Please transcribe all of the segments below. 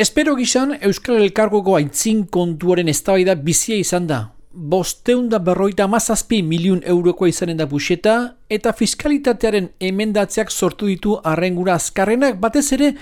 Espero gizan, Euskal Elkargoko aintzin kontuaren eztabaida bizia izan da. Bosteunda berroita mazazpi miliun eurokoa izanen da buseta, eta fiskalitatearen emendatzeak sortu ditu arrengura azkarrenak batez ere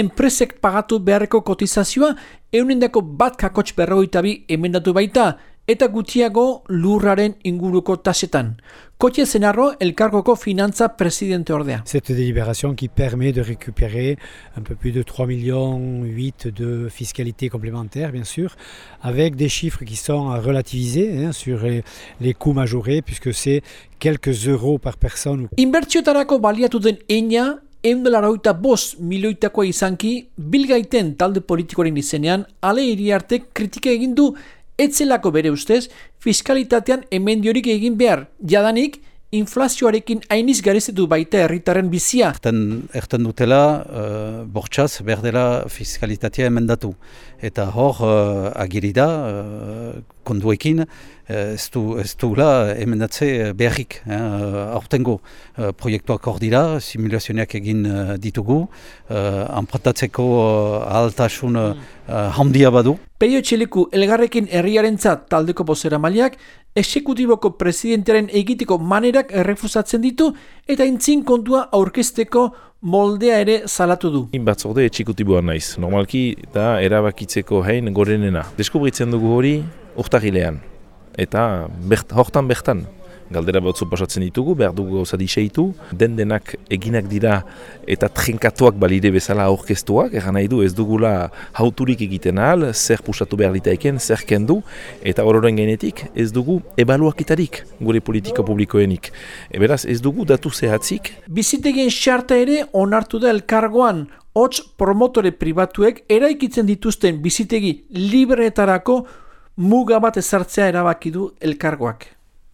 enpresek pagatu beharreko kotizazioa eunendako bat kakotx berroita bi emendatu baita, eta gutiago lurraren inguruko tasetan. Kotxe zenarro, elkargoko finantza presidente ordea. Cette délibération qui permet de récupérer un peu plus de 3 millions 8 de fiscalité complémentaire, bien sûr, avec des chiffres qui sont relativisés hein, sur les, les coûts majorés, puisque c'est quelques euros par personne. Inbertsiotarako baliatu den eina, eundelara bost milioitakoa izanki, bilgaiten talde politikoaren izenean, ale iriarte kritika egin du etzelako bere ustez, fiskalitatean emendiorik egin behar, jadanik, inflazioarekin hainiz garezetu baita herritaren bizia. Erten, erten dutela, uh, bortxaz, berdela fiskalitatea emendatu. Eta hor, uh, agirida, uh, konduekin, ez du, ez du la emendatze beharrik. Eh, aurtengo uh, proiektuak hor dira, simulazioak egin ditugu, uh, anpratatzeko uh, ahaltasun uh, handia badu. Peio txeliku elgarrekin herriarentzat taldeko bozera maliak, esekutiboko presidentearen egiteko manerak errefusatzen ditu eta intzin kontua aurkezteko moldea ere salatu du. Batzorde etxikutiboa naiz. Normalki da erabakitzeko hain gorenena. Deskubritzen dugu hori urtagilean. Eta hortan bertan galdera batzu pasatzen ditugu, behar dugu gauza diseitu, den denak eginak dira eta trinkatuak balide bezala aurkeztuak, egan nahi du ez dugula hauturik egiten ahal, zer pusatu behar ditaeken, zer kendu, eta horren genetik ez dugu ebaluakitarik gure politika publikoenik. E beraz ez dugu datu zehatzik. Bizitegien xarta ere onartu da elkargoan, hots promotore pribatuek eraikitzen dituzten bizitegi libreetarako muga bat ezartzea erabaki du elkargoak.